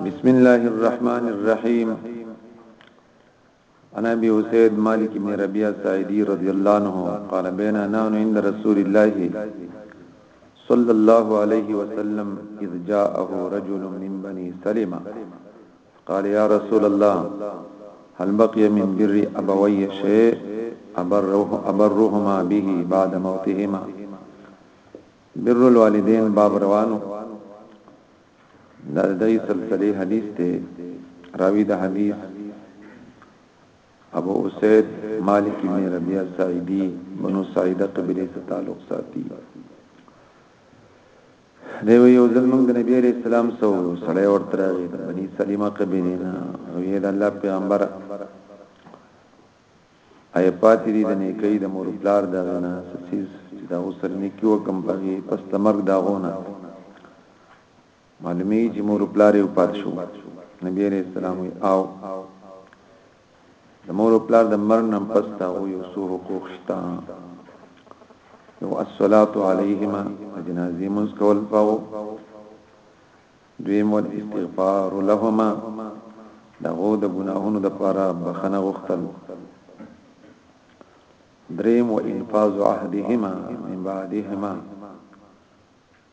بسم الله الرحمن الرحيم انا ابي اسيد مالك بن ربيعه سعيدي رضي الله عنه قال بيننا نحن عند رسول الله صلى الله عليه وسلم اذ جاءه رجل من بني سلمة قال يا رسول الله هل بقي من بر ابوي شيء ابره ابرهما به بعد موتهما بر الوالدين باب روانو دا د دې سلسله حدیث دی راوی د حدیث ابو اسید مالک بن ربیعه سعیدی بنو سعیده قبیله سره تعلق ساتي دی یو ځل موږ د نبی عليه السلام سو سړی ورته راغی بني سلیمه قبیله نه او یې د الله پیغمبر ایا پاتې دي د نیکۍ د مور و پلار د هغه نه څه څیز چې د هغو سره نیکي وکړم په هغې پس د مرګ د هغو نه معلومیږي چې مور و پلار یې وفات شو نبی علیه السلام وی او د مور او پلار د مرګ نن پس تا او یو څو حقوق شتا یو الصلات علیهما جنازې مونږ کول پاو دویم والاستغفار لهما د هغو د ګناهونو د پاره بخنه غوښتل دریم وانفاذ عهدهما من بعدهما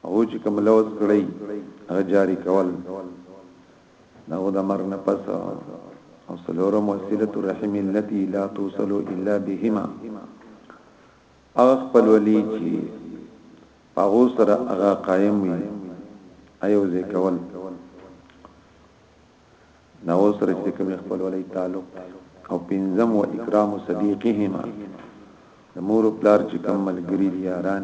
او چې کوم لوز کړی هغه جاری کول دا د مرګ نه پس او سلورم وسیله الرحم التي لا توصل الا بهما هغه خپلولي چي په هغو سره هغه قايم وي ايو ځای کول دا و سره چې کوم خپلولي تعلق او پنځم و اکرام صديقهما د مور پلار چې کوم ملګری دي ياران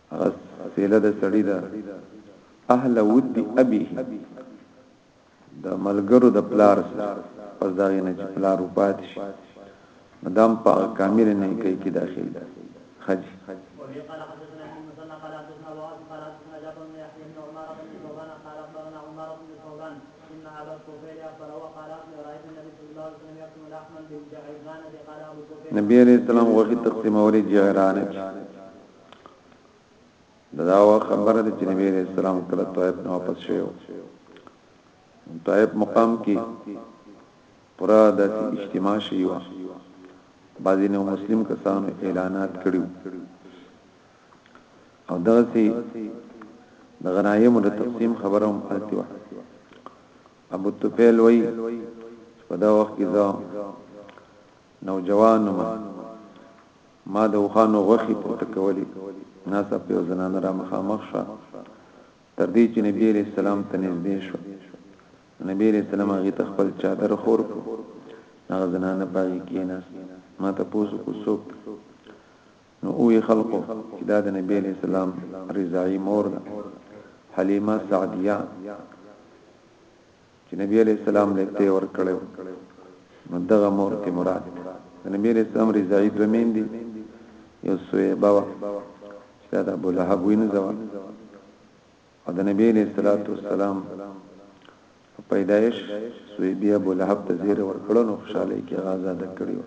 هغه سیله د سړی ده اهل ود ابي د ملګرو د پلار پس دا نه چې پلار وپات شي مدام په کامل نه کوي کې داخل ده حج نبی علیہ السلام وغی تقسیم اولی جعرانه دا خبره د نبی عليه السلام کله طائف نه واپس شوی طائف مقام کې پورا د اجتماع شوی و بعضی نو مسلم کسانو اعلانات کړیو او دغسی د غنایم د تقسیم خبرم پاتې و ابو طفیل وای په دا وخت کې زه نوجوان ما ما د اوښانو غوښې پورته کولې، ناڅاپه یوه زنانه را مخامخ شوه، تر دې چې نبي علیه السلام ته نږدې شوه، نو نبي علیه السلام هغې ته خپل چادر خور کړو، نو هغه زنانه په هغې کېناسته، ما تپوس وکړو څوک ده؟ نو وویل خلقو چې دا د نبي علیه السلام رضاعي مور ده، حلیمه سعدیه. چې نبی علی السلام له ته ور کړو نو دغه مور ته مراد د نبی علی السلام رضای دوه مين دي یو سوی بابا چې دا ابو لهب ویني زوا او د نبی علی السلام پیدایش سوی بیا ابو لهب ته زیر ور کړو نو خوشاله کې غازه د کړیو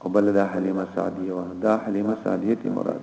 او بل دا حلیمه سعدیه دا حلیمه سعدیه ته مراد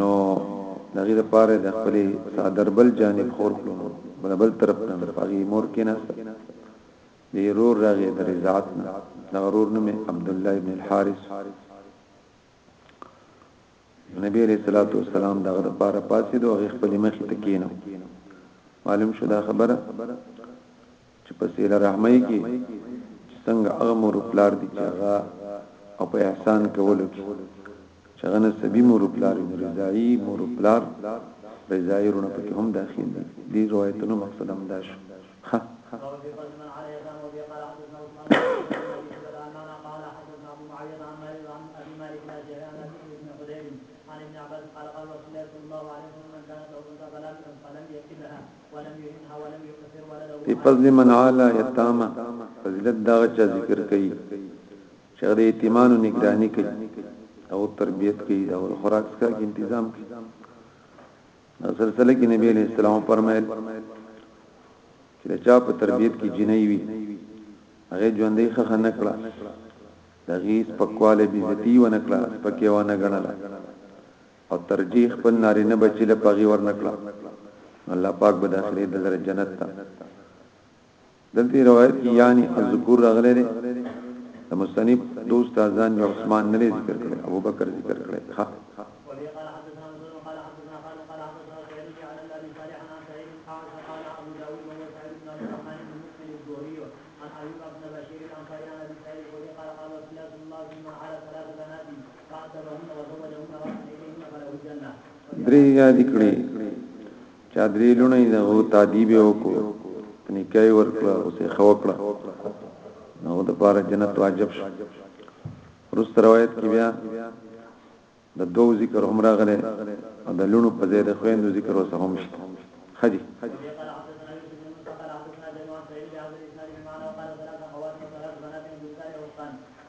نو دغه لپاره د خپل صادر بل جانب خور کړو بل بل طرف ته هغه مور کې نه دی رور راغی د رضاعت نه دا رور نوم عبد الله ابن الحارث نبی علیہ الصلوۃ والسلام دغه لپاره پاسې دوه خپل مخ ته کینو معلوم شو دا خبره چې په صله رحمۍ کې چې څنګه هغه مور او پلار دي چې هغه او په احسان کولو کې چې هغه نسبي مور او پلار دي رضایي مور او پلار رضایي رونه پکې هم داخل دي دې روایتونو مقصد هم دا شو ها په فضل من علا یتامه فضیلت دا چا ذکر کوي چې د یتیمانو نگرانی کوي او تربیت کوي او خوراک څخه تنظیم کوي سلسله کې نبی علیہ السلام فرمایل چې چا په تربیت کې جنۍ وي هغه ژوندۍ خخه نکړه دغیس پکواله بیزتی و نکړه پکې و نه غنله او ترجیح خپل نارینه بچی له پغی ورنه کړه نو الله پاک به داخلي د لره جنت ته دلته روایت کې یعنی الذکور راغلی دی د مستنیب دوست ازان جو عثمان نه ذکر کړي ابو بکر ذکر کړي ها عن ايوب بن بشير الانصاري عن ابي سعيد الخدري قال قال رسول الله صلى الله عليه وسلم على ثلاث بنات درې یاد کړې چا درې لونه یې هو تعذيب وکړو نکای ورکړه او سه خو کړه نو د پاره جنت واجب شو رست روایت کې بیا د دوو ذکر هم راغله او د لونو په ځای د خويندو ذکر اوس هم شته خدي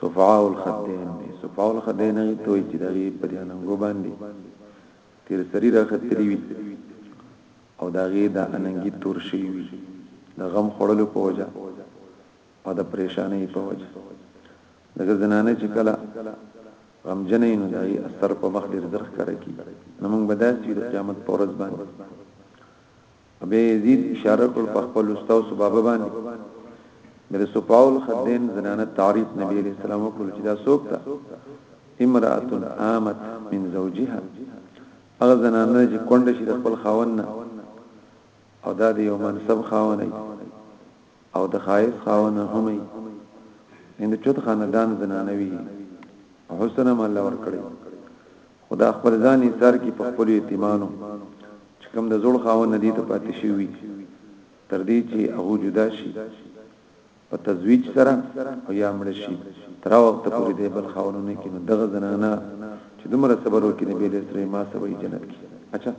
صفعاء الخدين دي صفعاء الخدين هغه ته وایي چې دغه په دې اننګو باندې تیر سری راختلی وي او دغه د اننګي تور شي وي د غم خړلو په وجه او د پریشانې په وجه دغه زنانه چې کله غم جنې نو دغه اثر په مخ ډیر زرخ کړی نو موږ بداسي د قیامت پر ورځ باندې ابي يزيد اشاره کړ په خپل استاو سبابه باندې مر سپاول خدين زنانه تعریف نبی عليه السلام وکړ چې دا څوک ده امراه امت من زوجها هغه زنانه چې کونډه شي د خپل خاوند نه او دا د یو منصب خاوند او د خایس خاوند هم وي ان چوت خاندان زنانه وي حسن هم الله ور کړی خو دا خپل ځان ایسار کی په خپلو یتیمانو چې کوم د زوړ خاوند دی ته پاتې شوي تر دې چې هغه جدا شي په تزویج سره او یا مړ شي تر وخت پورې دی بل خاونونه کې نو دغه زنانه چې دومره صبر وکړي نبی له سره ما سوي جنت کې اچھا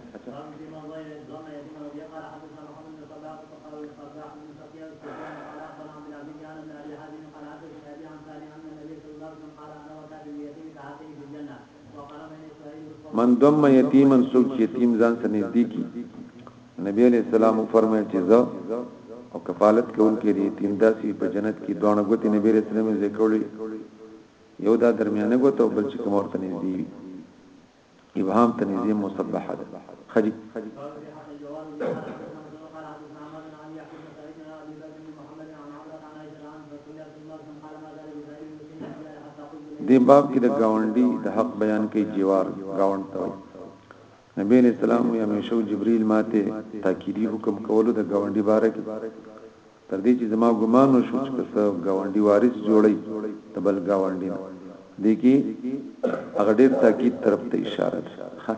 من دم یتیمن سوک چې یتیم ځان سره نږدې کی نبی علیہ السلام فرمایي چې زه او کفالت کوونکې دي تیم داسي په جنت کې دوه غوتی نبی علیہ السلام یې ذکرولې یو دا درمیانه غوته بل چې کوم ورته نږدې وي ابهام ته نږدې مصبحه ده خجی دې باب کې د گاونډي د حق بیان کې جوار گاوند ته وي نبی علیہ السلام یې همیشه جبرئیل ماته تاکیدی حکم کولو د گاونډي باره کې تر دې چې زما ګمان وشو چې څه گاونډي وارث جوړي د بل گاونډي دي کې هغه ډیر تاکید طرف ته اشاره ده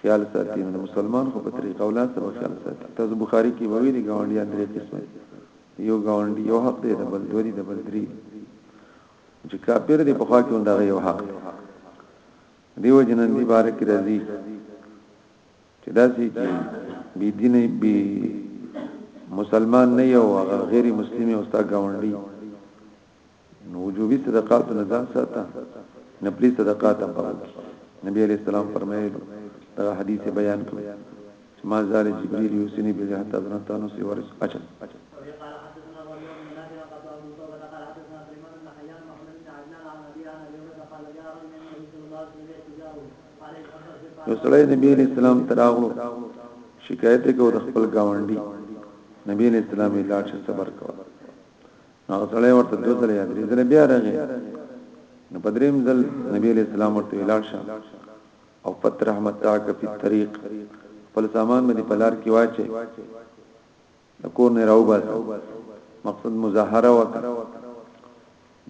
خیال ساتي نو د مسلمان خو په طریقه او لاسه به خیال ساتي تاسو بخاری کې به ویلي ګاونډیان درې قسمه دي د یو ګاونډي یو حق دی د بل دوه دي د بل درې دي چې کافر دی په خوا کې هم دغه یو حق دی دیو جنن دی بارک رضی چې داسې چې بی دین بی مسلمان نه یو هغه غیر مسلمان او ستا گاونډي نو وجوبي صدقات نه ځان ساته نبلي صدقات هم پاو نبی عليه السلام فرمایلی دا حدیث بیان کړ چې ما زال جبريل يوسني به حتا ظننت انه سيورث اجل نو سړی نبی علیہ السلام تراغلو شکایت کو د خپل گاونډي نبی علیہ السلام لاړ شه صبر کو هغه سړی ورته دوه ځله یا درې ځله بیا راغی نو په دریم ځل نبی علیہ السلام ورته ویلاړ شه او فت رحمت تاک فی الطریق خپل سامان باندې پلار کې واچي د کور نه راو باسه مقصد مظاهره وکړه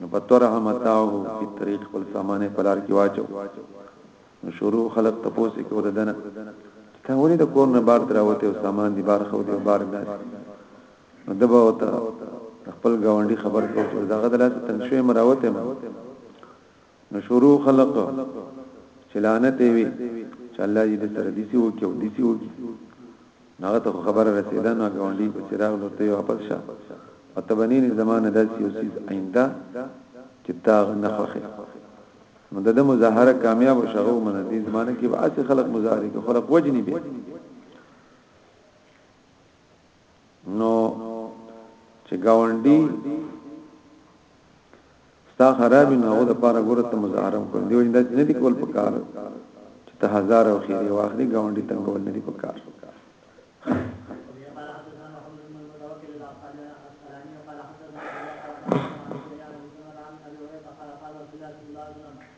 نو پتور همتاو په طریق خپل سامان په لار کې واچو نو شروع خلق تپوسې کو ددنه تا ولې د کور نه بار دراوته او سامان دی بار خو دی بار نه نو دبا وته خپل گاونډي خبر کړو چې دا غدلات تنشوي مراوته ما نو شروع خلق چلانت وی چې الله دې سره دې سی وکي او دې سی وکي هغه ته خبر رسیدا نو گاونډي په چراغ لوته واپس شه او تبنین زمانه داسې یو سیز آینده چې تاغ نه خوخه نو د مظاهره کامیاب شغو من دې زمانه کې به اسی خلق مظاهره کې خلق وجنی به نو چې گاونډي ستا خراب نه هغه د پاره ګوره ته مزارم کول دی وجه نه دی کول پکار چې ته هزار او خیره واخلي گاونډي ته کول نه دی پکار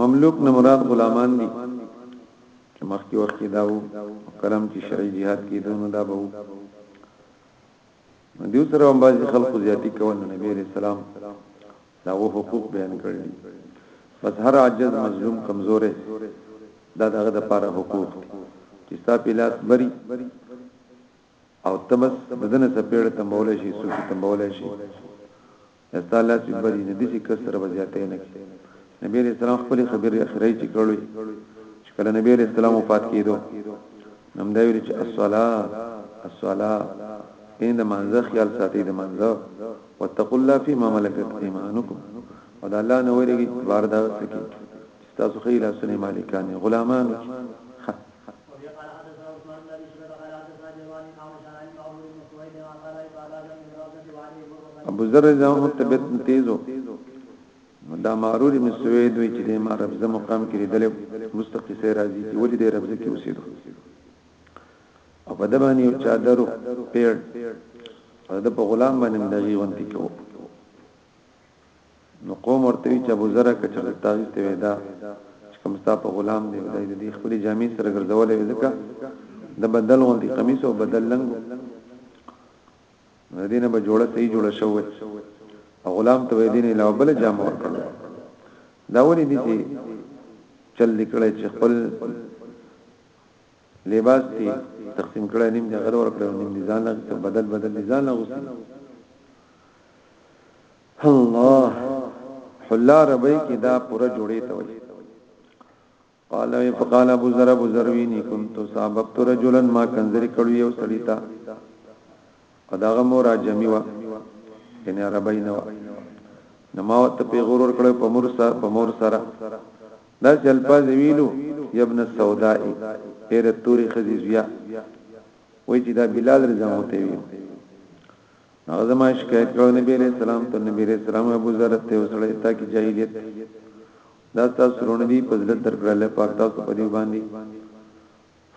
مملوک نه مراد غلامان دي چې مخکې وخت کې داو کلم چې شرعي jihad کې دونه دا به دیو سره هم باز خلکو زیاتی کول نبی عليه السلام دا و حقوق بیان کړل بس هر عجز مظلوم کمزورې دا دغه د پاره حقوق دي چې ستا پیلاس بری او تبس بدن سپېړ تمبول شي سوچ تمبول شي یا ستا لاس وی بری نبی چی کس سره بزیاتی نه کی نبی علیه السلام خپل خبری اخری چی کړوی چی کله نبی علیه السلام وفات کیدو نم دا ویلی چی الصلا الصلا یعنی د منځه خیال ساتی د منځه وتقوا الله فيما ملكت ايمانكم او دا الله نه ویریږي بار دا سکی تاسو خیل اسنه مالکان غلامان وبه قال حدثنا عثمان بن ابي شيبه قال حدثنا جواني قام شان عن معمر بن سويد عن قال عباد الله بن روزه وعليه مرغ ابو ذر رضی الله عنه تبت تیزو دا معرور بن سويد وی چې د ما ربزه مقام کې لیدل مستقی سي راځي چې ولې د ربزه کې اوسېدو او په دبانی یو چادر پیړ او د په غلام باندې دغه ونتی کوو نو قوم ورته وی چې ابو ذر که چرته تعویز ته ودا چې کوم ستا په غلام دی ولای د دې خپل جامې سره ګرځولې ځکه د بدل غوندي قمیص او بدل لنګ مدینه به جوړه صحیح جوړه شوې او غلام ته دین لا بل جامه ورکړل دا ولې دي چې چل لیکړې چې خپل لباس تی تقسیم کړه نیم د غره ور کړو نیم ځان له بدل بدل ځان له غوسه الله حلا ربی کې دا پوره جوړې ته وایي قال وی فقال ابو ذر ابو ذر ویني كنت صاحبت رجلا ما کنذر کړو یو سړی تا اداغه مور جمی وا یعنی عربی نو نما ته په غرور کړو په مور سره په مور سره دا چل پاز ویلو یبن السوداء پیر توری خزیزیا وای چې دا بلال رضا مو ته ویلو هغه زما شکایت کړو نبی علیہ السلام ته نبی علیہ السلام ابو ذر ته وسړی تا کی جاهلیت دا تاسو رونه دی په ذلت درکړل پاک تاسو په دی باندې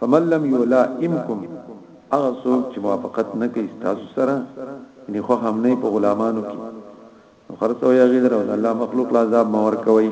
فمن لم یولا امکم هغه څوک چې موافقت نه کوي تاسو سره یعنی خو هم نه په غلامانو کې نو خرڅو یا غیر او الله مخلوق لا عذاب مور کوي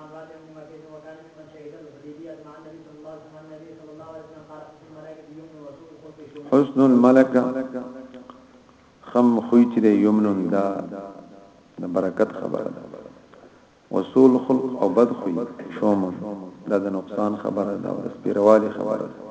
هغه د مکې په مکان کې مړ شهیدان د حدیبیه د معنی نبی صلی الله علیه وسلم نبی صلی الله علیه وسلم قال حسن ملائکه د یوم نو رسول خو کې شو حسن الملکه خم خوې چې د یوم نو دا د برکت خبره ده وصول خلق او بد خوې شوم دا د نقصان خبره ده او سپیروالي خبره ده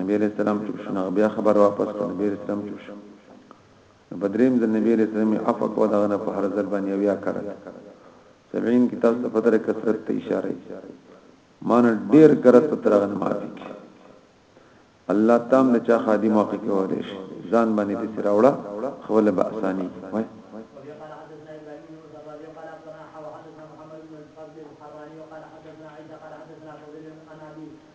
نبی علیہ السلام چوب شو نغ بیا خبر واپس کو نبی علیہ السلام چوب شو بدریم ذل نبی علیہ السلام عفو کو دغه نه په هر ذل باندې بیا کړل 70 کتاب ته پدره کثرت ته اشاره مان ډیر کرت په ترغه نه معافي کی الله تام د چا خادم واقع کې ورش ځان باندې په سر اوړه خپل به اساني وای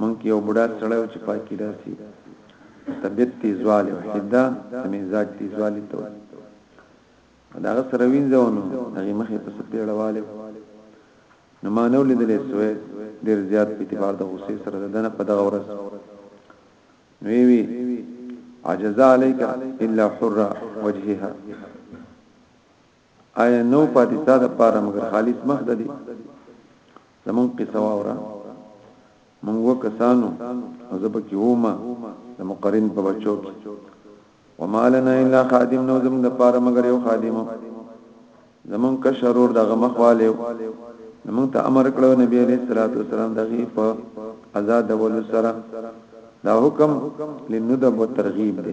مونږ کې یو بډا سړی و چې پاکي داسي طبيعت تیزواله او حده د مزاج تیزواله ته دا سره وینځونو هغه مخې په سپېړواله نو ما نو لیدلې سوې ډېر زیات په اعتبار د غصې سره د دنه په دغه ورځ وی وی عجز عليك الا حر وجهها آیا نو پاتې تا د پاره مگر خالص مخ ده دي زمون قصه واورا مونږ وکسانو او زه پکې ومه د مقرن په بچو کې وما لنا الا خادم نو زمون د پاره مگر یو خادم زمون کشرور دغه مخواله نمون ته امر کړو نبی علیہ الصلوۃ والسلام دغه په آزاد ول سره دا حکم لندب و ترغیب دی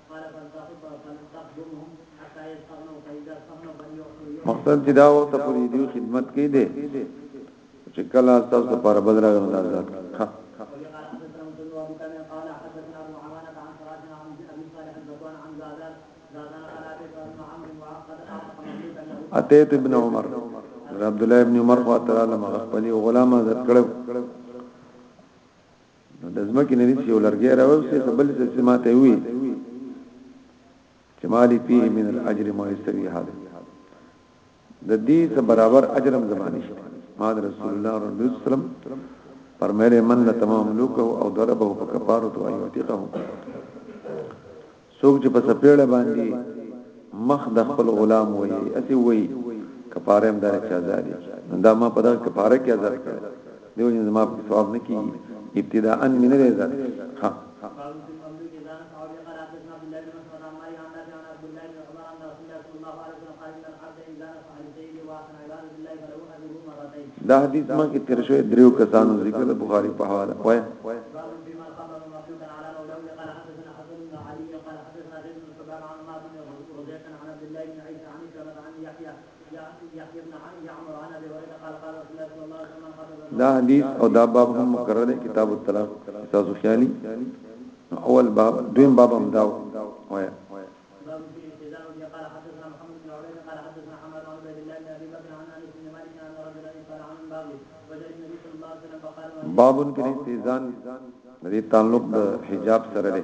مقصد چې دا وخت پورې دی خدمت کې دی چې کله تاسو لپاره بدر راغلی نه آزاد ښه اتیت ابن عمر عبد الله ابن عمر خاطر علم خپل غلام آزاد کړو نو د ځمکې نه چې ولرګي راوستي خپل څه ماته وي چې مالي فيه من الاجر ما يستوي هذا د دې څه برابر اجر هم زمانه شي ما رسول الله صلی الله علیه وسلم فرمایله من تمام لوکه او ضربه فكفارته ايوتقه څوک چې په سپېړه باندې مخ د خپل غلام وي اسی وي کفاره هم دار چې آزاد دي دا ما په دغه کفاره کې آزاد کړ دیو جن زما په ثواب نه کیږي ابتداءا من نه آزاد ها دا حدیث ما کې تیر شوی دریو کسانو ذکر د بخاری په حواله وای دا حدیث او دا باب هم مقرره کتاب الطلاق تاسو خیالي اول باب دویم باب هم دا وای باب في الاستئذان وبه قال حدثنا محمد بن عبيد قال حدثنا حماد عن عبيد الله بن ابي بكر عن انس بن مالك ان رجلا قال عن باب وجاء النبي صلى الله عليه وسلم فقال باب في الاستئذان دې تعلق د حجاب سره دی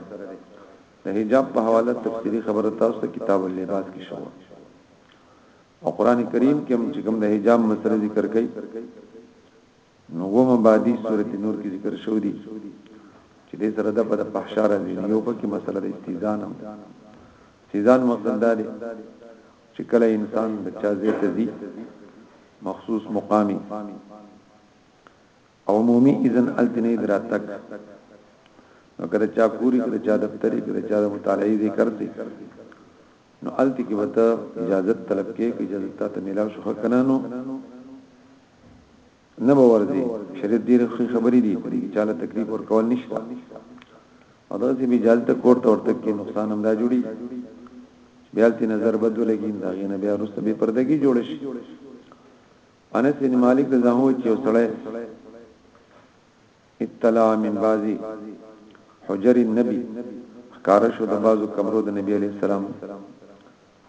د حجاب په حواله تفصيلي خبره تاسو ته کتاب اللباس کې شو او قران کریم کې هم چې کوم د حجاب مسله ذکر کړي نو و مبادی سورت نور کې ذکر شو دي چې دې سره د په فحشا راځي یو پکې مسله د استیزان هم استیزان مقصد دا دی چې کله انسان د چا زیت دي مخصوص مقامی او عمومي اذن التنی دراتک نو کله چا پوری کله چا دفتری کله چا مطالعه ذکر سي نو هلته کې به ته اجازت طلب کې کې اجازه ته ملاو شو کنه نو نه به ورځي شریعت دې رخي خبرې دي په دې چاله تکلیف ور کول نشته او دا چې به جالته کوړ ته ورته کې نقصان هم دا جوړي بیا تی نظر بدلږي دا غینه بیا رسته به پردګي جوړ شي انس بن مالک رضی الله عنه چې وسړی اطلع من بعض حجر النبی ښکاره شو د بعضو کمرو د نبی علیه السلام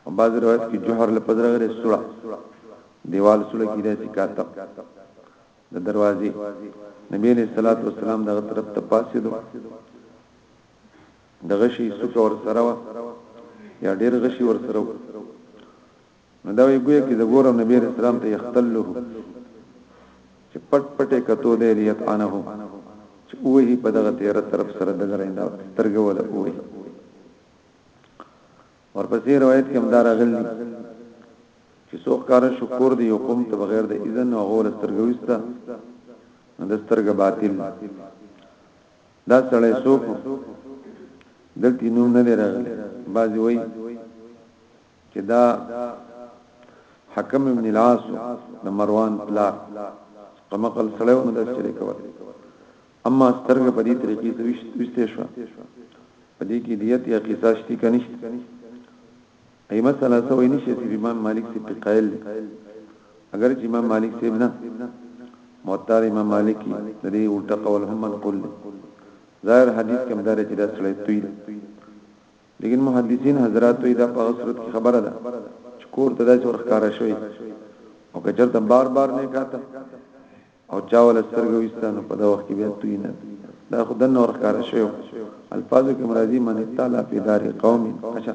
او بعض روایت کې جوهر لپس راغلی سوړه دیوال سوړه کې داسې کاتب د دروازې نبی علیه الصلاۃ والسلام دغه طرف ته پاسې دو د غشي سوک ور سره وا یا ډیر غشي ور سره نو دا وی ګویا کی د ګورم نبی رسول الله ته یختله چې پټ پټه کتو دی لیت انه چې وې په دغه تیر طرف سره د زریندا سترګه ولا وې ورپسې روایت کې همدار غلي چې څوک کار شکر دی یو قوم ته بغیر د اذن او غول سترګويستا د سترګ باطل دا سړی څوک دلته نوم نه دی راغلی بعضی وای چې دا حکم ابن العاص د مروان پلار قمقل سره ونه د شریک و اما سترګه په دې طریقې ته وشته شو په دې کې دیت یا قصاص دي کنيشت ای مسله سوې نشي چې امام مالک سي قائل اگر چې امام مالک سي نه موتار امام مالک د دې الټا قول هم منقول ظاهر حدیث کې مدار چې دا سره توي لیکن محدثین حضرات وی دا په غسرت کی خبره ده چې کور ته داسې ورخکاره شوی او که چرته بار بار نه کاته او چا ول سترګو وستانو په دا وخت کې بیا توی نه دا خدن نور کار شو الفاظو کې مرادي من تعالی په دار قوم اچھا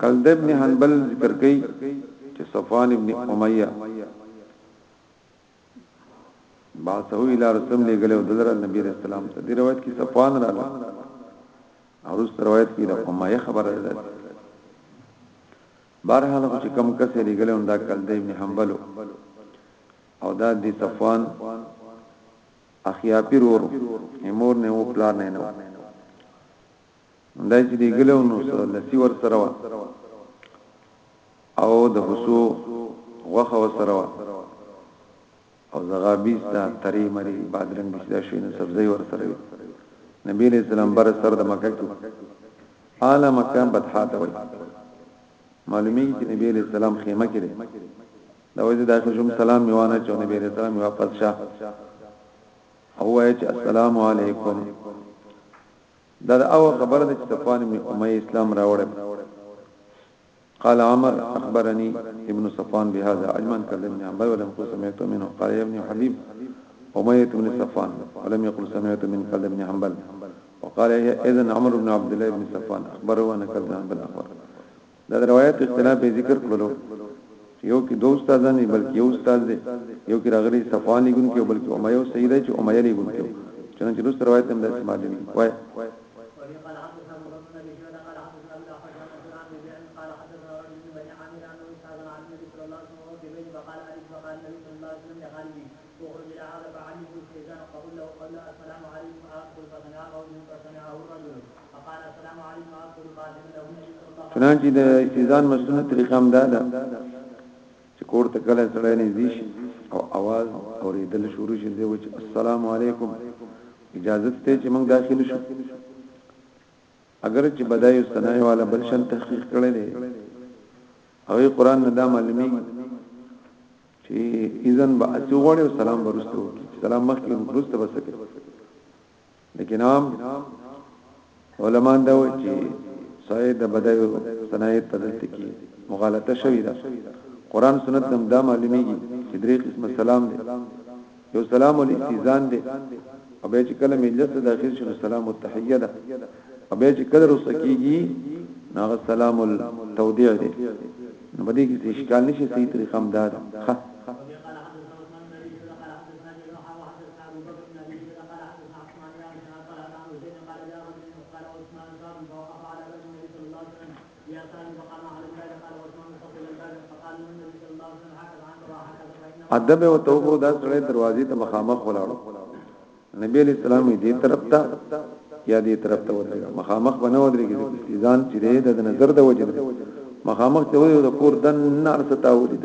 کلده ابن حنبل ذکر کوي چې صفوان ابن امیه باسو الى رسول الله غلو دلر نبی رسول الله ته دی روایت کې صفوان راغله او رس روایت کې د امیه خبره ده بارحال خو چې کم کسې لګلې هم دا کلده ابن حنبل او دا دی صفوان اخیاپی رور یې مور نه و پلار نه نه دای چې دی ګلو نو لسی ور سره وا او د حسو غوخه ور سره وا او زغابیز دا تری مری بادرنګ بشدا شوی نو سبزی ور سره وی نبی علیہ السلام بر سر د مکه کې اعلی مکان بدحات وای معلومی چې نبی علیہ السلام خیمه کې دا وجه داخل شوم سلام میوانه چې نبی رسول الله واپس شه او وای چې السلام علیکم دا او خبر د صفوان بن امیه اسلام راوړل قال عمر اخبرني ابن صفوان بهذا اجمن كلمني عن بي ولم يقل سمعت منه قال يا ابن حبيب اميه بن صفوان ولم يقل سمعت من كلمني حنبل وقال اذن عمر بن عبد الله بن صفوان اخبره وانا كذب بن اخبر دا روایت اختلاف یې ذکر کړلو چې یو کې دوه استادان دي بلکې یو استاد دی یو کې راغلي صفوان لګون کې بلکې امیه او سیده چې امیه لګون کې چنانچې دوست روایت هم د استعمال دی وای وخر بلا هذا فعلي بن السيدان قبل له قبل السلام عليكم ادخل فسمع رجل فسمعه الرجل فقال السلام عليكم ادخل فاذن له النبي صلى الله عليه وسلم چنانچه د استیزان مسنونه طریقه هم دا ده چې کور ته کله سړی نه دي شي او आवाज اوریدل شروع شي دی چې السلام علیکم اجازه ته چې موږ داخل شو اگر چې بدای استنای والا بلشن تحقیق کړي دي او قرآن نه دا معلومي چی اذن به اسی غوړی او سلام برسته وکي سلام مخکې برسته بسکه لیکن عام علما دا وایي چې سید بدای صنایع تدلت کی مغالطه شوی دا قران سنت دم دا معلومیږي چې درې قسم سلام دی یو سلام الاستیزان دی او به چې کله مجلس ته داخل شنو سلام التحیه ده او به چې کله رسکیږي ناغه سلام التودیع دی نو بده کې اشکال نشي صحیح طریقه هم ده ها ادب او توبو دا سره دروازې ته مخامخ ولاړو نبی علیہ السلام دې طرف ته یا دې طرف ته ودرېږه مخامخ بنه ودرېږي ځان چې دې د نظر د وجه مخامخ ته وي د کور دن نار ستا ولید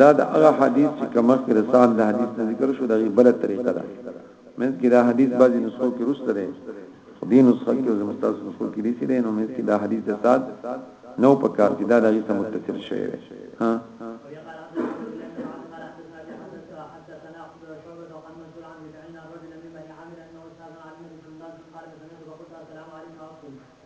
دا د هغه حدیث چې کوم کې رسال د حدیث ذکر شو دغه بل طریقه ده من کې دا حدیث بعضی نسخو کې رسته ده دې نسخه کې زموږ تاسو نسخو کې دي چې نو من کې دا حدیث رسال نو په کار چې دا دغه سم متصل شوی دی ها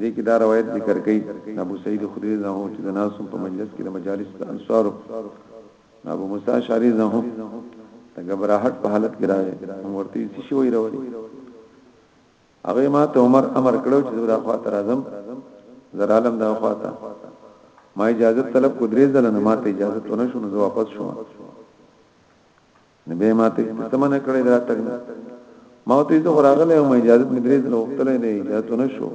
دې کې دا روایت ذکر کړي ابو سعید خدری نه هو چې د ناسو په مجلس کې د مجالس د انصار ابو موسی شاری نه هو د غبرهټ په حالت کې راغی ورته څه شي وای راوړي هغه ما ته عمر امر کړو چې دا خوا تر اعظم زر عالم دا خوا ته ما اجازه طلب کو درې ځله نه ما ته اجازه ونه شو نو واپس شوم نبی ما ته تمنه کړې دا تک ما ته زه راغله او اجازه مې درې ځله وکړه نه اجازه نه شو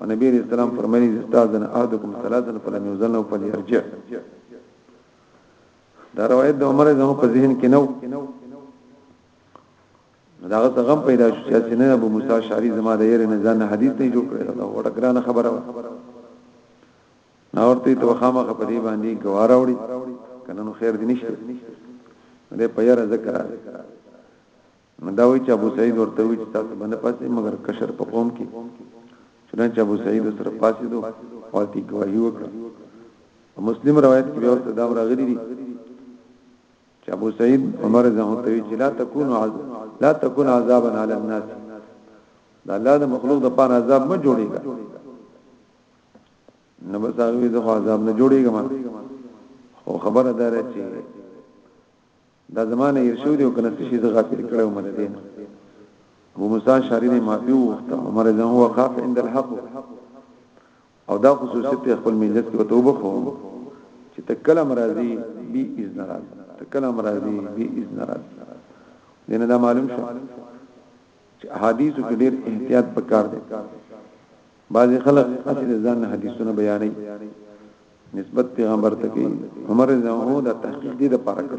او نبی رسول الله فرمایي استاد نه احدکم ثلاثه فلم يزن او فلم يرجع دا روایت د عمر زمو په ذهن کې نو داغه ته غم پیدا شو چې نه ابو موسی شاری زما د یې نه ځان حدیث نه جوړ کړی دا وړه ګرانه خبره وه نو ورته ته خامخ په دې باندې ګواره وړي کنه نو خیر دې نشته دې په یاره ذکر نو دا وی چې ابو سعید ورته وی چې تاسو باندې پاسې مگر کشر په قوم کې چنانچه ابو سعید سره پاسې دو ورته گواہی وکړه مسلم روایت کې ورته دا راغلي دي چې ابو سعید عمر زه ته وی چې لا تکون لا تکون عذابا علی الناس دا الله د مخلوق د پاره عذاب ما جوړیږي نه به تاوی د عذاب نه جوړیږي ما خو خبره ده چې دا زمانه یې شو دی او کنه شي د غافل کړو مده دین ابو موسی شاری نه معافي وخت عمر له هو خاف عند الحق او دا خصوصیت په خپل ملت کې توبه خو چې تکل امراضي بي اذن راځي تکل امراضي بي اذن راځي دنه دا معلوم شو چې احادیثو کې ډېر احتیاط پکار دی بعضی خلک اسی د ځان حدیثونه بیانې نسبت پیغمبر ته کوي عمر نه هو د تحقیق دي د پاره کړ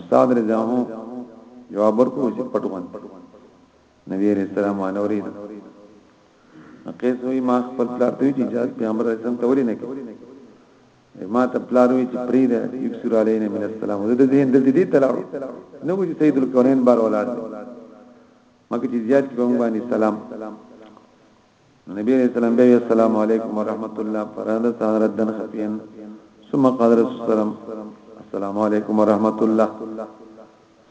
استاد رضا هو جواب ورکو چې پټ وان نبی عليه السلام انوري قیس وی ما خپل پلار ته چې جات پیغمبر اسلام ته ورینه کې ما ته پلار وی چې پریده یکسر علینا من السلام د دې هند دې تلار نو چې سید الکونین بار اولاد مکه چې زیات په باندې سلام نبی علیہ السلام بیا السلام علیکم ورحمت الله فرادت ردن خفیان ثم قال رسول سلام السلام علیکم ورحمت الله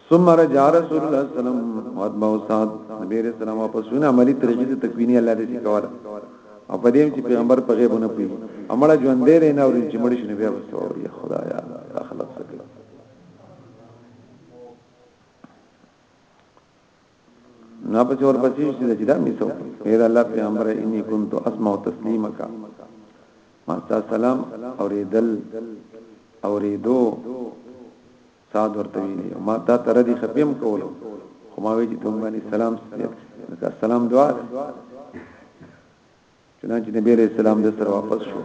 ثم رجع رسول الله صلی الله علیه وسلم واتبع سعد نبی علیہ السلام واپس ونه عملی طریقې ته تکوینی الله دې کوله او په دې چې پیغمبر په غیب نه پوي امړه ژوند دې نه اوري چې مړ شي بیا وسو یا خدایا اخلاص نه په چور پسې چې دا مې څو اے الله پیغمبر انی كنت اسمع تسلیمک ما تا سلام اوریدل اوریدو ساد ورته ویلی ما تا تر دې خپم کولو خو ما وی چې تم باندې سلام دا سلام دعا چنانچه نبی علیہ السلام د سره واپس شو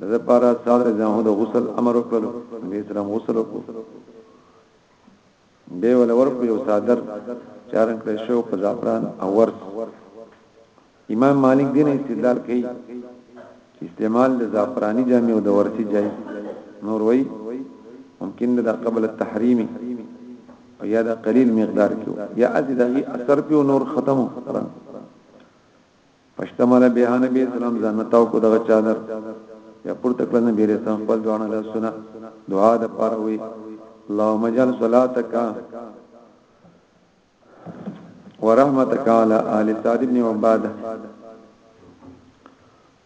دغه پارا صادره ځانو د غسل امر وکړو نبی اسلام غسل وکړو بیا ول ورکو یو څادر چارن کړی شو په زعفران او ورس امام مالک دین استدلال کوي چې استعمال د زعفرانی جامع او د ورسی جای نور وای ممکن د قبل التحریم او یا د قلیل مقدار کې یا از دغه اثر په نور ختمو فشتمل بها نبی اسلام ځان تاو کو دغه چادر یا پورته کړ نبی رسول خپل دوانه له سنا دعا د پاره وی اللهم اجعل صلاتک ورحمتک علی آل سعد بن عباده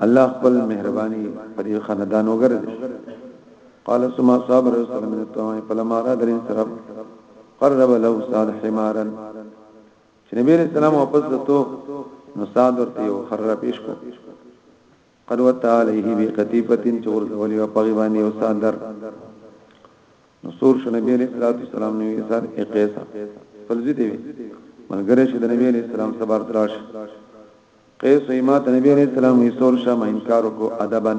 الله خپل مهرباني پر خاندان وګرځي قال ثم صاحب رسول الله من الطوام فلما را درين سرب قرب له سال حمارا چې نبی علیہ السلام واپس دتو نو سعد ورته یو خر را پیش کو قد وتعالیه بی قطیفتین چې ورزولی و پغی باندې او سادر نو سور شو نبی علیہ السلام نو یې سر اقیسا فلزی دی ملګری شو د نبی علیہ السلام صبر تراش قیس و ایمات نبی علیہ السلام یې سور شم انکار کو ادبن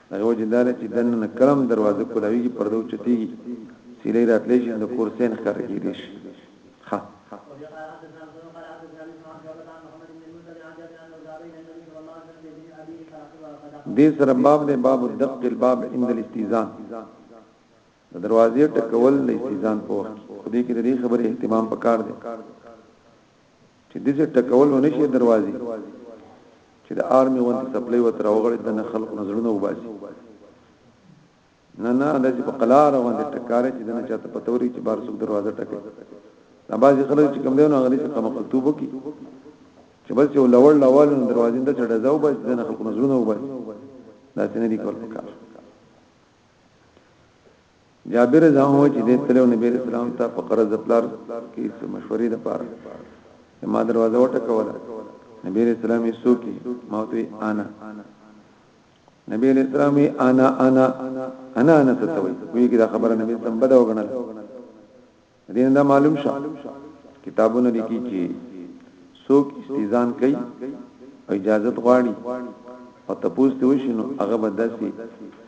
هغه وجه دا ده چې دننه کلم دروازه کولاویږي پرده اوچتېږي سیلۍ راتلی شي د کور سین ښکاره کېدی شي ښه دې سره باب دې باب دق الباب عند الاستیزان د دروازې ټکول د استیزان په وخت کې خو دې کې د دې خبرې اهتمام پکار دی چې د دې ټکول ونه شي دروازې چې د آرمي ونت سپلې وتر اوغړې د نه خلکو نظرونه وباسي نه نه د دې په قلار باندې ټکارې چې د نه چاته پتوري چې بار څوک دروازه ټکي دا بازي خلک چې کوم دی نو غلي چې کوم خطوب کی چې بس یو لوړ لوړ دروازې ته چړځاو بس د نه خلکو نظرونه وباسي دا څنګه دي کول پکار جابر رضی الله عنه چې د تلو نبی رسول الله ته په قرض پلار کې مشورې ده پاره ما دروازه وټکوله نبی رسول الله سو کې ما ته انا نبی علیہ السلام انا انا انا انا ستوي وی کی دا خبره نبی سم بده وګڼل دین دا معلوم شو کتابونه لیکي چې څوک استیزان کوي او اجازه غواړي او تپوس ته وشینو هغه به داسي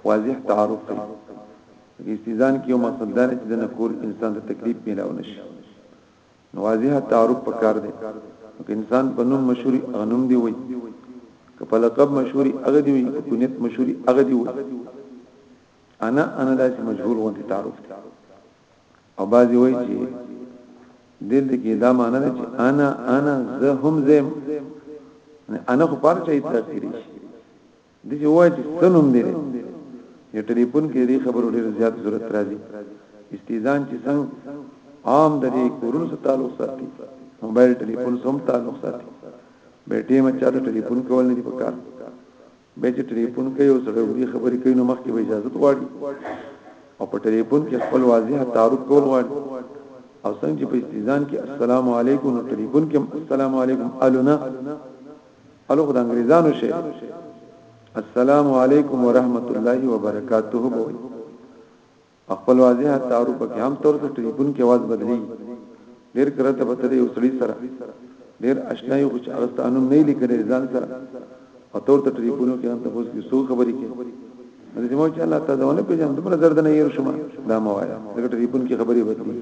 واضح تعارف کوي استیزان کې یو مقصد دار چې د نکول انسان ته تکلیف ملاو نشي نو واضح تعارف پکار دی که انسان په نوم مشهوري غنوم دی وي که په لقب مشهوري هغه دی وي که کنیت مشهوري هغه دی وي انا انا داسې مجهول غونډه تعارف دی او بعضی وای چی دلته کې دا معنی ده چې انا انا زه هم زم انا خو پاره چي تاثیر شي د چې وای چې سنوم دی یا ټلیفون کې دې خبرو ډېر زیات ضرورت راځي استیزان چې څنګه عام د دې کورونو سره تعلق ساتي موبایل ټلیفون سم تعلق ساتي بیٹې مچا ته ټلیفون کول نه دی پکار به چې ټلیفون کوي او سره وړي خبرې کوي نو مخکې به اجازه غواړي او په ټلیفون کې خپل واضح تعارف کول غواړي او څنګه په استیزان کې السلام علیکم نو ټلیفون کې السلام علیکم الونا الو خدای انګریزانو شي السلام علیکم ورحمت الله وبرکاته بوي په خپل واضح تعارف کې هم تور ته ټلیفون کې आवाज بدلی ډیر کرته به تر یو سړي سره ډیر آشنا یو چې هغه ستانو نه لیکل ځان سره او تور ته ټلیفونو کې هم تاسو کې څو خبرې کې مې زموږ چې الله تعالی ونه پیژنم دومره درد نه یې شوم دا موایا دغه ټلیفون کې خبرې بدلی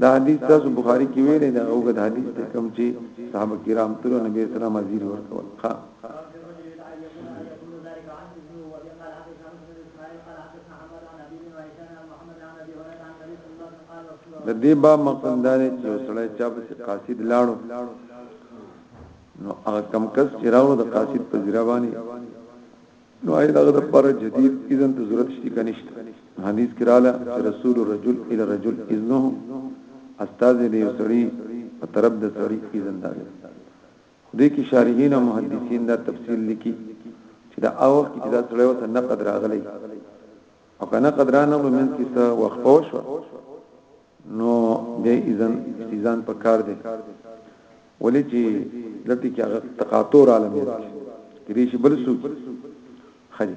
دا حدیث تاسو بخاری کې ویلې دا اوګه د حدیث ته کوم چې صحابه کرام تر نبی اسلام حاضر ورکول ښا د دې با مقصد دا دی چې وسړی چا په قاصد لاړو نو هغه کم کس چې راو د قاصد په ذریعہ باندې نو آیا دغه د پر جدید اذن ته ضرورت شته کنيشته حدیث کراله چې رسول رجل الى رجل اذنه استاد دې سړی په طرف د سړی اذن دار خدای کې شارحین او محدثین دا تفصیل لیکي چې دا او وخت کې دا سړی وته نه قدر اغلی او کنه قدرانه به من کیسه وقفو شو نو به اذن اذن په کار دی ولې چې دلته کې هغه تقاطع را لمه کې دې شي بل سو خلی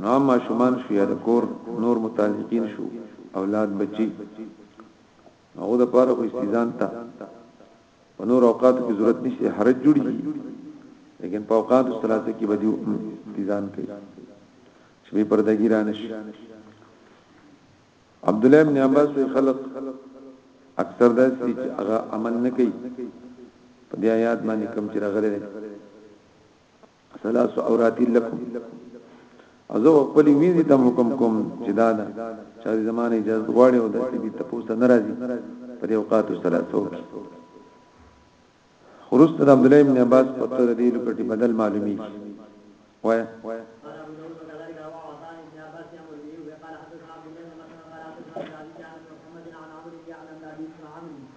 نو عام ماشومان شو یا د کور نور متعلقین شو اولاد بچي هغه د پاره خو استیزان ته په نور اوقاتو کې ضرورت نشته حرج جوړیږي لیکن په اوقات ثلاثه کې بدیو استیزان کوي چې به پردګی رانش عبد الله بن عباس خلق اکثر داسې چې هغه عمل نه کوي په دې آیات باندې کوم چې راغلي ثلاث عورات لكم او زه خپل وینځي ته حکم کوم چې دا ده چې زمانه اجازه غواړي او د دې ته پوسټ ناراضي پر اوقات ثلاثو کې خرست عبد الله بن عباس په تر دې لکټي بدل معلومي وای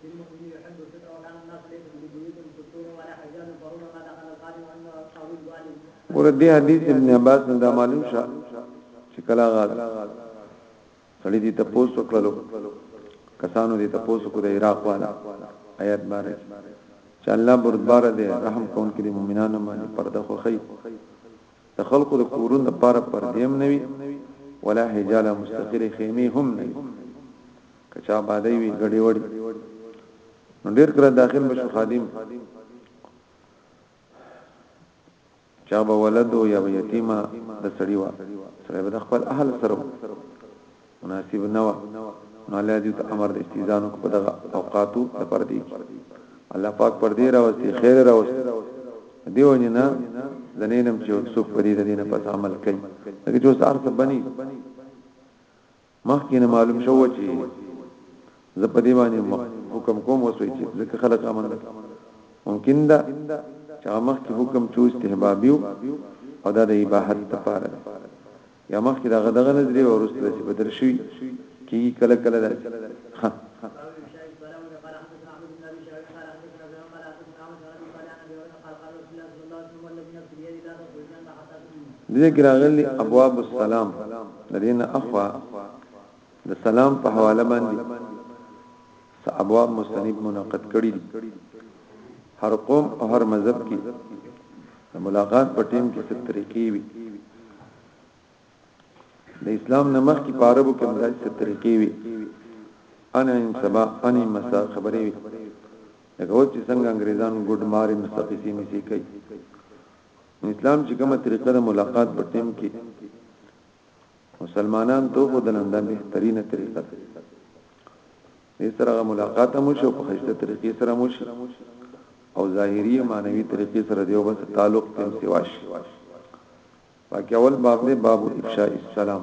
ځینې مفسرین یحل الفطر وکان الناس لیس فی بیوتهم فطور ولا حجاج فربما دخل القادم وانه او الوالد ګوره دې حدیث ابن عباس نه دا معلوم شه چې کله غا سړی دې تاسو کړلو کسانو دې تاسو کو د عراق والا آیات باندې چې الله بردبار دې رحم کون کې مؤمنانو باندې پرده خو خي د خلقو د کورون لپاره پردیم نوي ولا حجاله مستقره خیمه هم نوي که چا آبادی وی غړي وړي نو ډیر کړه داخل بشو خادم چا به ولد او یا به یتیمه د سړی وا سړی به خپل اهل سره مناسب نه و نو الله دې ته امر د استیزان کو په دغه اوقاتو د پر دی الله پاک پر دې راوستي خیر راوستي دیو جنا د نینم چې څوک پرې د دینه پس عمل کوي هغه جو سار څه بني مخکې نه معلوم شو چې زه په دې باندې حکم کوم وسوي چې ځکه خلک امن دي ممکن ده چې مخکې حکم چې استحبابي او دا د اباحت لپاره یا مخکې دا غدغه نظر او ورسره چې بدل شي کی کله کله ده ها دې کې راغلي ابواب السلام د دین اخوا د سلام په حواله باندې س ابواب مستنیب منعقد کړي دي هر قوم او هر مذهب کې د ملاقات په ټیم کې ست طریقې وي د اسلام نمخ کې پاربو کې مدار ست طریقې وي انا ان سبا ان مسا خبرې وي هغه چې څنګه انګريزان ګډ ماري مستقيسي مې سي کوي اسلام چې کومه طریقه د ملاقات په ټیم کې مسلمانان ته خو د نن د بهترینه طریقه ده دې سره ملاقات مو شو په خشته طریقې سره مو شي او ظاهري معنوي طریقې سره دیو بس تعلق تم سواش باقي اول باب دې باب افشاء السلام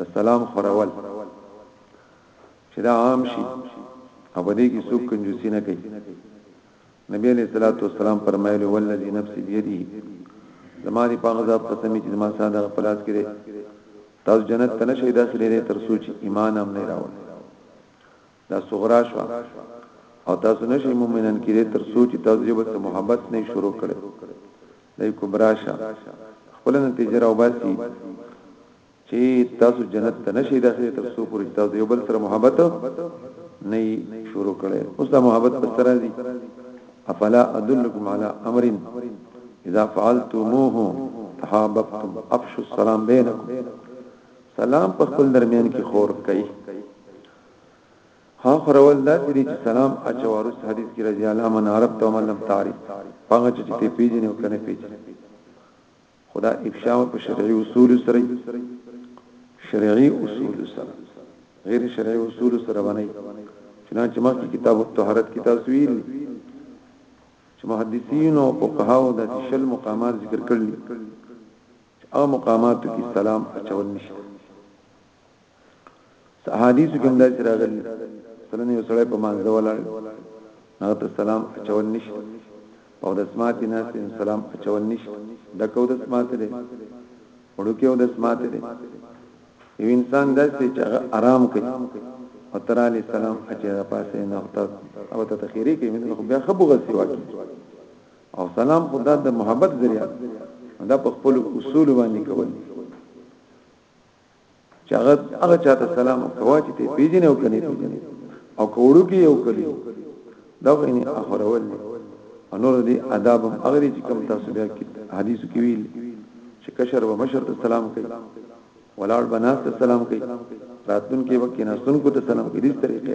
د سلام خورول چې دا عام شي او دې کې څوک کنجوسی نه کوي نبی علیه الصلاة والسلام فرمایلی والذی نفسی بیده زما دی په غذاب قسمی چې زما ساده پلاس کړي تاسو جنت ته نشئ داخلي تر سوچ ایمان هم نه راوړ دا صغرا شو او تاسو نشئ مؤمنان کړي تر سوچ تاسو جبه ته محبت نه شروع کړي دای کبرا شا خپل نتیجه راو باسي چې تاسو جنت ته نشئ داخلي تر څو پورې تاسو یو بل سره محبت نه شروع کړي اوس دا محبت په سره دي افلا ادلکم علی امر اذا فعلتموه تحاببتم افشوا السلام بينكم سلام په خپل درمیان کې خور کوي ها خورول دا چې سلام اچوارو حدیث کې رضی الله من عرب تو من لم تعرف هغه چې ته پیژنې او کنه پیژنې خو دا افشاء په شرعي اصولو سره وي، شرعي اصولو سره، غیر شرعي اصولو سره به نه وي، چنانچه مخکې کتاب الطهارت کې تاسو ویلي دي چې محدثینو او فقهاوو داسې شل مقامات ذکر کړي دي چې هغه مقاماتو کې سلام اچول نشته. حدیث کې هم دا چې راغلي سلام یو سړی په مانځه ولاړ هغه ته سلام اچول نشته او د سماعت نه سلام اچول نشته دا کو د سماعت دی وړو کې او د سماعت دی یو انسان داسې چې هغه آرام کوي او ترالی سلام اچي را پاسې نه وخت او ته تخیری کوي موږ خو بیا خبو غسی واکي او سلام خدا د محبت ذریعہ دا په خپل اصول باندې کوي چې هغه هغه چاته سلام کوي چې ته پیژنې او کني پیژنې او کوړو کې یو کلی دا غني اخر ول انور دي آداب هم اغري چې کوم تاسو بیا کې حدیث کې ویل چې کشر و مشر ته سلام کوي ولاړ بناس ته سلام کوي راتون کې وکې نسون کو ته سلام کوي دې طریقې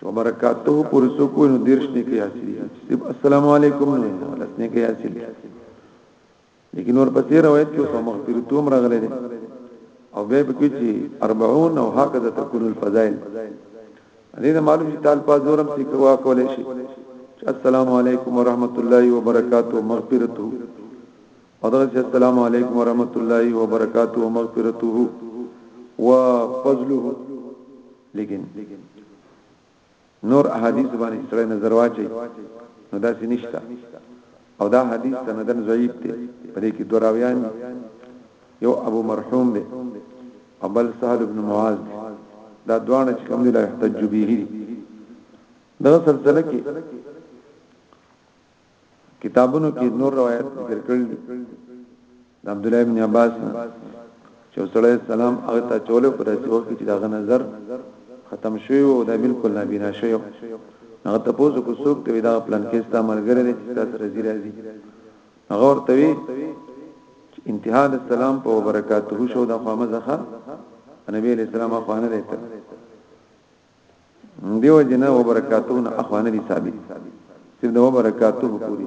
چو برکاته پورې څوک وي نو دیرش نه کوي حاصل صرف السلام علیکم نو لس نه کوي حاصل لیکن اور پسې روایت کې سو مغفرت هم راغلي دي او به په کې چې 40 او هکذا تكون الفضائل دې نه معلوم چې تعال په زورم سي کوا کولې شي السلام علیکم ورحمت الله وبرکاته مغفرت او دا چې السلام علیکم ورحمت الله وبرکاته مغفرته وفضله لیکن نور احادیث باندې چې سره نظر واچي نو دا څه نشته او دا حدیث سندن ضعیف دی په دې کې دوراویان یو ابو مرحوم دی او بل سهل ابن معاذ دی دا دوانه چې کوم دی لا احتج به دا سلسله کې کتابونو کې نور روایت ذکر کړل دي د عبد الله ابن عباس چې صلی الله علیه وسلم هغه ته چوله پر داسې وخت چې دا نظر ختم شوی او دا بالکل نابینا شوی هغه ته پوزو کو څوک ته دا پلان کې ستا ملګری دی چې تاسو راځي راځي هغه ورته وی انتها السلام په برکاته شو د خامزخه نبی علیہ السلام خوانه دی دیو جنا و برکاتو نه اخوانه دي ثابت صرف د و برکاتو پوری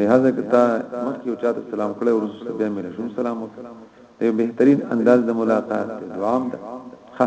لہذا کتا مخکې او چاته سلام کړو ورسره بیا مې رسول سلام وکړ دی بهترین انداز د ملاقات ته دوام ده ها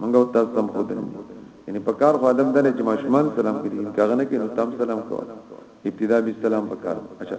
منګه او تاسو تم خو دني یعنی په کار خو ادب درې چې ماشومان سلام کوي ان کاغه نه کې نو تم سلام کوه ابتدا به سلام وکړ اچھا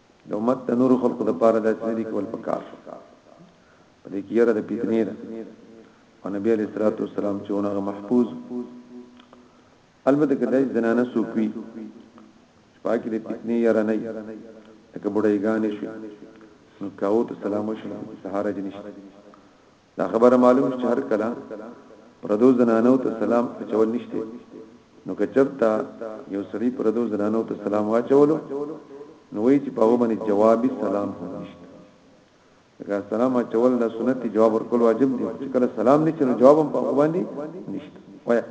د امت د نور خلقو د پاره داسې نه دي کول پکار شو په دې کې یره د پیتنې ده او نبی علیہ الصلوۃ والسلام چې هغه محفوظ البته کله زنانه سوکوي پاکي د پیتنې یره نه لکه بډایګانې شي نو کاو ته سلام وشي سهار جنشي دا خبره معلوم چې هر کله پردو زنانو ته سلام اچول نشته نو که چرته یو سړی پردو زنانو ته سلام واچولو نو وایي چې په هغه باندې جوابي سلام هم نشته دا سلام اچول د سنت جواب ورکول واجب دی چې کله سلام نه چنه جواب هم په هغه باندې نشته وایي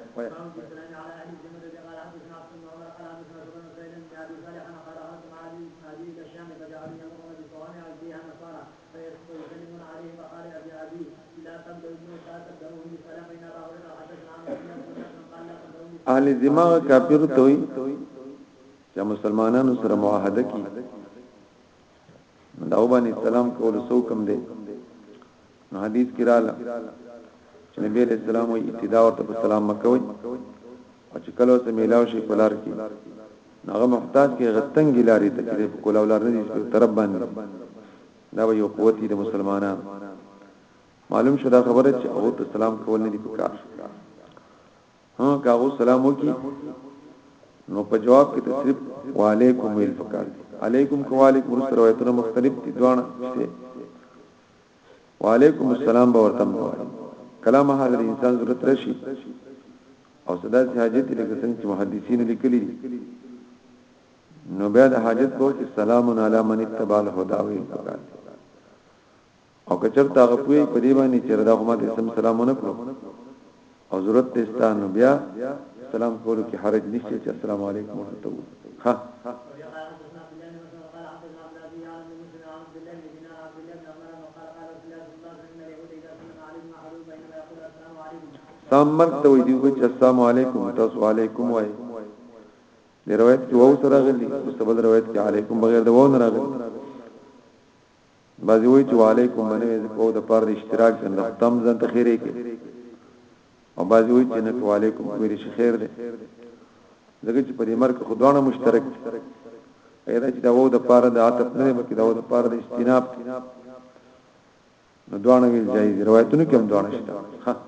فيدخل غني عليه فقال ابي عدي لا تبدوني حتى تبدؤوني بسلام فان ابا هريره حدثنا عن رسول الله صلى الله عليه وسلم قال لا تبدؤوني اهل دماغ کافر توي چې مسلمانانو سره معاهده کی دا وبانی سلام کول سو کم دی نو حدیث کې رااله چې نبی علیہ السلام وی ابتدا ورته سلام مکوي او چې کله ته میلاو شي پلار کې هغه محتاج کې هغه تنګي لارې ته چې په کولاو لار نه دي په طرف باندې دا به یو قوت دی مسلمانان معلوم شو دا خبره چې هغه ته سلام کول نه دي پکار ها کاغو سلام وکي نو په جواب کې تصریف وعلیکم ویل پکار دي علیکم کوالک مرسته روایتونه مختلف دي دوه وعلیکم السلام به ورته وایي کلام حاضر انسان ضرورت راشي او صدا سي حاجت لکه څنګه چې محدثین لیکلي دي نو بیا د حاجت کو چې سلام علی من اتبع الهدى وي او کچرته هغه کوی په دی باندې چې ردا خو ماته سم سلامونه کړو او ضرورت ته استا نو بیا سلام کولو کې حرج نشته چې السلام علیکم ورته وو ها سلام مرګ ته وی دی چې السلام علیکم تاسو علیکم وای دی روایت کې وو سره غلی مستبد روایت کې علیکم بغیر د وو نه راغلی بعضی وای چې وعلیکم منه وې کو د پر اشتراک د نقطم ځان ته خیره کې او بعضی وای چې نه وعلیکم ویل شي خیر دی ځکه چې په دې مرکه خدانه مشترک پیدا چې دا وو د پاره د عاطف نه بلکې دا وو د پاره د استناب نو دوانه ویل جایز روایتونو کې هم دوانه شته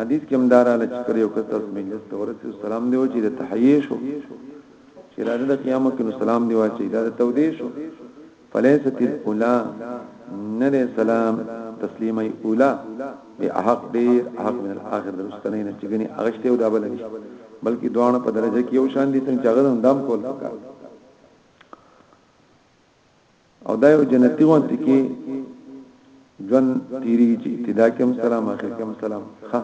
حدیث کې همدار علی چې کړي او کته مجلس ته ورسې سلام دی او چې د تحیې شو چې راځي د قیامت کې سلام دی واچي دا د تودې شو فلیست الاولا نه سلام تسلیمي اولا به حق ډیر حق من الاخر درستنه نه چې غني اغشته او دا بل نه بلکې دوانه په درجه کې یو شان دي څنګه چې غزم دام کول پکار او دا یو جنتی غونتی کې جون تیری چې ابتدا کې هم سلام اخر کې هم سلام ها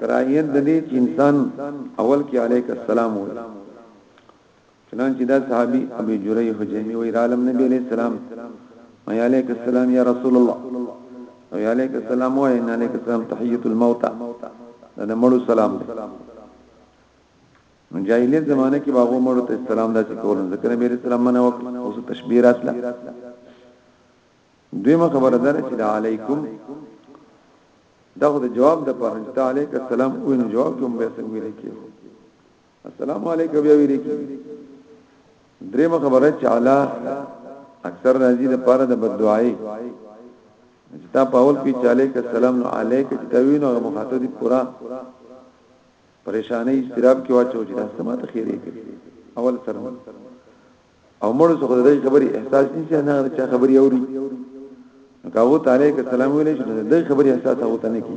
کراهیت د دې چې انسان اول کې علیک السلام وایي چنانچه دا صحابي ابي جريح حجيمي وی رالم نبی عليه السلام وی عليك السلام يا رسول الله وی عليك السلام وی ان عليك السلام تحيه الموت دا مړو سلام دی نو جاهلیت زمانه کې باغو مړو ته سلام داسې کول ځکه نبی عليه السلام منه وکړ اوس تشبيرات لا دویمه خبره ده چې علیکم دا خو د جواب د پاره چې علیک السلام ویني جواب کوم به څنګه لیکي السلام علیکم بیا ویری کی دریم خبره چې اعلی اکثر راځي د پاره د بددعای چې تا په اول کې چالیک السلام علیک چې توین او مخاطب دي پورا پریشانې استراب کې واچو چې دا سمات خیره کوي اول سره او مړ څه خدای خبري احساس نشي نه چا خبري اوري کاوه تعالی السلام ویلې چې د خبري احساس هغه ته نه کی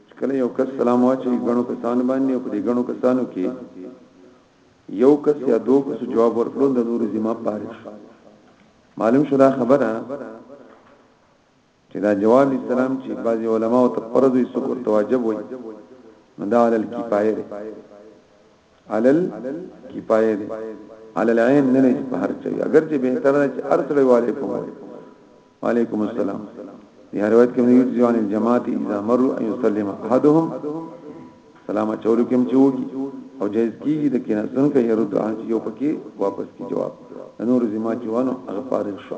چې کله یو کس سلام واچي غنو کسانو باندې او په دې غنو کسانو کې یو کس یا دو کس جواب ورکړو د نور ذمہ پارش معلوم شو دا خبره چې دا جواب اسلام چې بعضي علما او تفرض یې سکر تواجب وي نو دا علی الکفایه علل کفایه دی علل عین نه نه په هر چا اگر چې به تر چې ارسل علیکم وعلیکم السلام دی روایت کې موږ ځوان جماعت اذا مروا ان يسلم احدهم سلام چورو کې چې وږي او جایز کیږي د کینه سن کې یو دعا چې یو پکې واپس کی جواب نور زما جوانو هغه فارغ شو